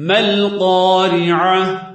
ما القارعة؟